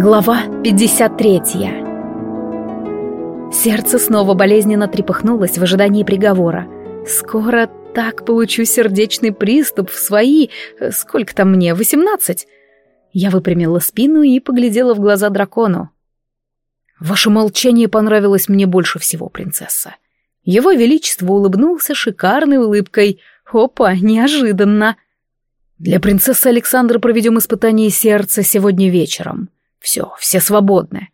Глава 53 Сердце снова болезненно трепыхнулось в ожидании приговора. Скоро так получу сердечный приступ в свои... Э, сколько там мне, восемнадцать? Я выпрямила спину и поглядела в глаза дракону. «Ваше молчание понравилось мне больше всего, принцесса». Его Величество улыбнулся шикарной улыбкой. «Опа, неожиданно!» «Для принцессы Александры проведем испытание сердца сегодня вечером. Все, все свободны.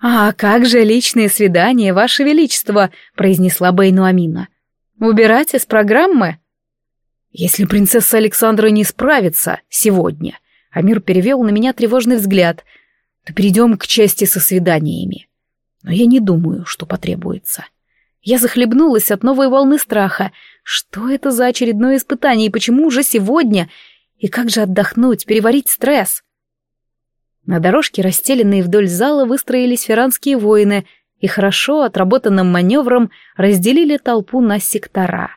«А как же личные свидания, Ваше Величество?» — произнесла Бейну Амина. «Убирать из программы?» «Если принцесса Александра не справится сегодня», — Амир перевел на меня тревожный взгляд, «то перейдем к части со свиданиями. Но я не думаю, что потребуется». Я захлебнулась от новой волны страха. Что это за очередное испытание и почему уже сегодня? И как же отдохнуть, переварить стресс? На дорожке, расстеленной вдоль зала, выстроились ферранские воины и хорошо отработанным маневром разделили толпу на сектора.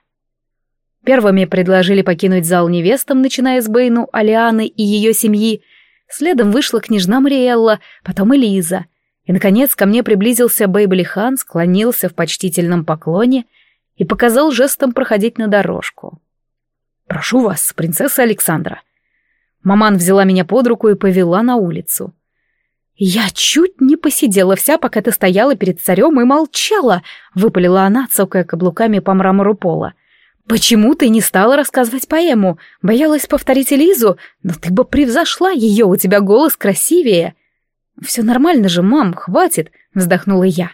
Первыми предложили покинуть зал невестам, начиная с Бейну, Алианы и ее семьи. Следом вышла княжна Мариэлла, потом Элиза. И, наконец, ко мне приблизился Бейблихан, склонился в почтительном поклоне и показал жестом проходить на дорожку. «Прошу вас, принцесса Александра», Маман взяла меня под руку и повела на улицу. «Я чуть не посидела вся, пока ты стояла перед царем и молчала», — выпалила она, цокая каблуками по мрамору пола. «Почему ты не стала рассказывать поэму? Боялась повторить Элизу? Но ты бы превзошла ее, у тебя голос красивее». «Все нормально же, мам, хватит», — вздохнула я.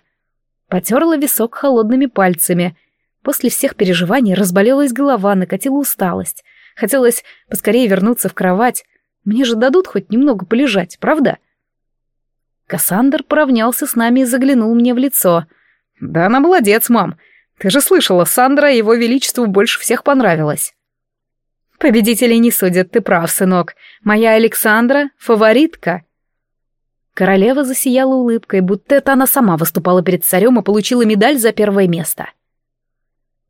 Потерла висок холодными пальцами. После всех переживаний разболелась голова, накатила усталость — Хотелось поскорее вернуться в кровать. Мне же дадут хоть немного полежать, правда? Кассандр поравнялся с нами и заглянул мне в лицо. «Да она молодец, мам. Ты же слышала, Сандра его величеству больше всех понравилась». «Победителей не судят, ты прав, сынок. Моя Александра — фаворитка». Королева засияла улыбкой, будто это она сама выступала перед царем и получила медаль за первое место.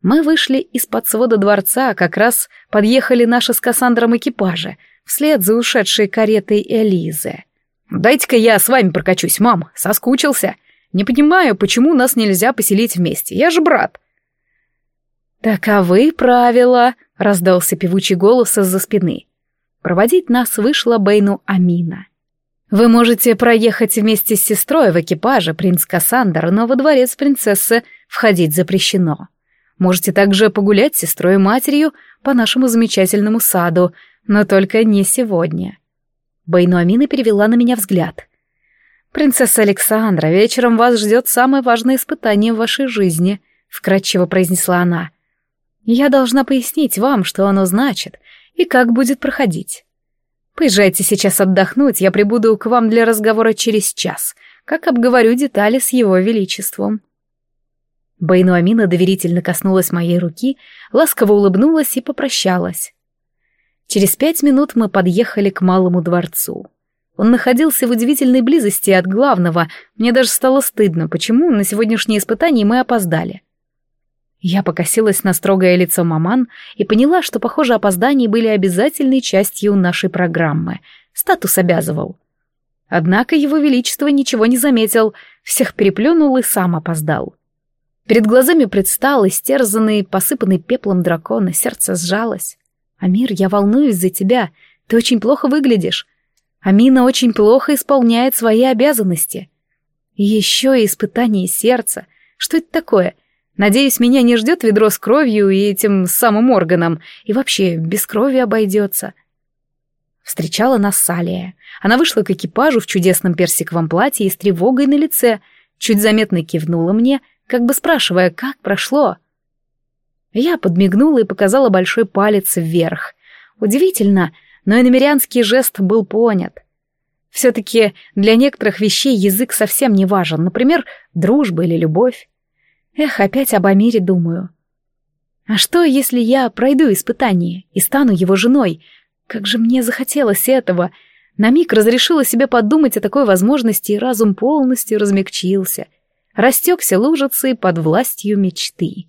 Мы вышли из-под свода дворца, как раз подъехали наши с Кассандром экипажи, вслед за ушедшей каретой Элизы. «Дайте-ка я с вами прокачусь, мам, соскучился. Не понимаю, почему нас нельзя поселить вместе, я же брат». «Таковы правила», — раздался певучий голос из-за спины. Проводить нас вышла Бейну Амина. «Вы можете проехать вместе с сестрой в экипаже, принц Кассандр, но во дворец принцессы входить запрещено». Можете также погулять с сестрой и матерью по нашему замечательному саду, но только не сегодня». Байнуамина перевела на меня взгляд. «Принцесса Александра, вечером вас ждет самое важное испытание в вашей жизни», — вкратчиво произнесла она. «Я должна пояснить вам, что оно значит и как будет проходить. Поезжайте сейчас отдохнуть, я прибуду к вам для разговора через час, как обговорю детали с его величеством». Байнуамина доверительно коснулась моей руки, ласково улыбнулась и попрощалась. Через пять минут мы подъехали к малому дворцу. Он находился в удивительной близости от главного, мне даже стало стыдно, почему на сегодняшнее испытание мы опоздали. Я покосилась на строгое лицо маман и поняла, что, похоже, опоздания были обязательной частью нашей программы. Статус обязывал. Однако его величество ничего не заметил, всех переплюнул и сам опоздал. Перед глазами предстал истерзанный, посыпанный пеплом дракона, сердце сжалось. «Амир, я волнуюсь за тебя, ты очень плохо выглядишь. Амина очень плохо исполняет свои обязанности. И еще и испытание сердца. Что это такое? Надеюсь, меня не ждет ведро с кровью и этим самым органом, и вообще без крови обойдется». Встречала нас Салия. Она вышла к экипажу в чудесном персиковом платье и с тревогой на лице, чуть заметно кивнула мне — как бы спрашивая, как прошло. Я подмигнула и показала большой палец вверх. Удивительно, но иномерянский жест был понят. Все-таки для некоторых вещей язык совсем не важен, например, дружба или любовь. Эх, опять об Амире думаю. А что, если я пройду испытание и стану его женой? Как же мне захотелось этого. На миг разрешила себе подумать о такой возможности, и разум полностью размягчился — растекся лужицей под властью мечты.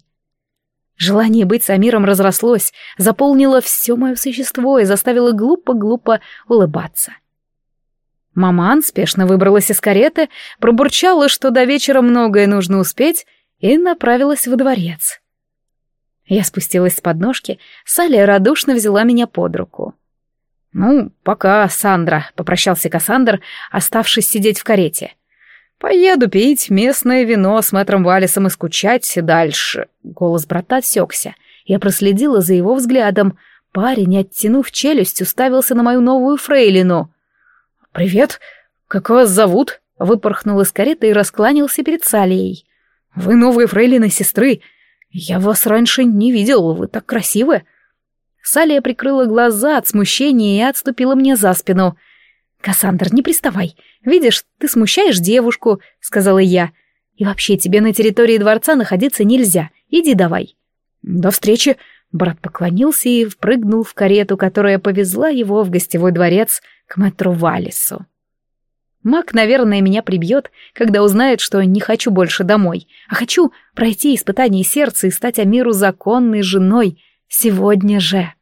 Желание быть с разрослось, заполнило все мое существо и заставило глупо-глупо улыбаться. Маман спешно выбралась из кареты, пробурчала, что до вечера многое нужно успеть, и направилась во дворец. Я спустилась с подножки, Салия радушно взяла меня под руку. «Ну, пока, Сандра», — попрощался Кассандр, оставшись сидеть в карете. «Поеду пить местное вино с мэтром Валисом и скучать дальше». Голос брата отсекся. Я проследила за его взглядом. Парень, оттянув челюсть, уставился на мою новую фрейлину. «Привет! Как вас зовут?» Выпорхнул из кареты и раскланялся перед Салией. «Вы новые фрейлины сестры. Я вас раньше не видел, вы так красивы!» Салия прикрыла глаза от смущения и отступила мне за спину. «Кассандр, не приставай. Видишь, ты смущаешь девушку», — сказала я. «И вообще тебе на территории дворца находиться нельзя. Иди давай». «До встречи!» Брат поклонился и впрыгнул в карету, которая повезла его в гостевой дворец к мэтру Валису. Мак, наверное, меня прибьет, когда узнает, что не хочу больше домой, а хочу пройти испытание сердца и стать Амиру законной женой сегодня же.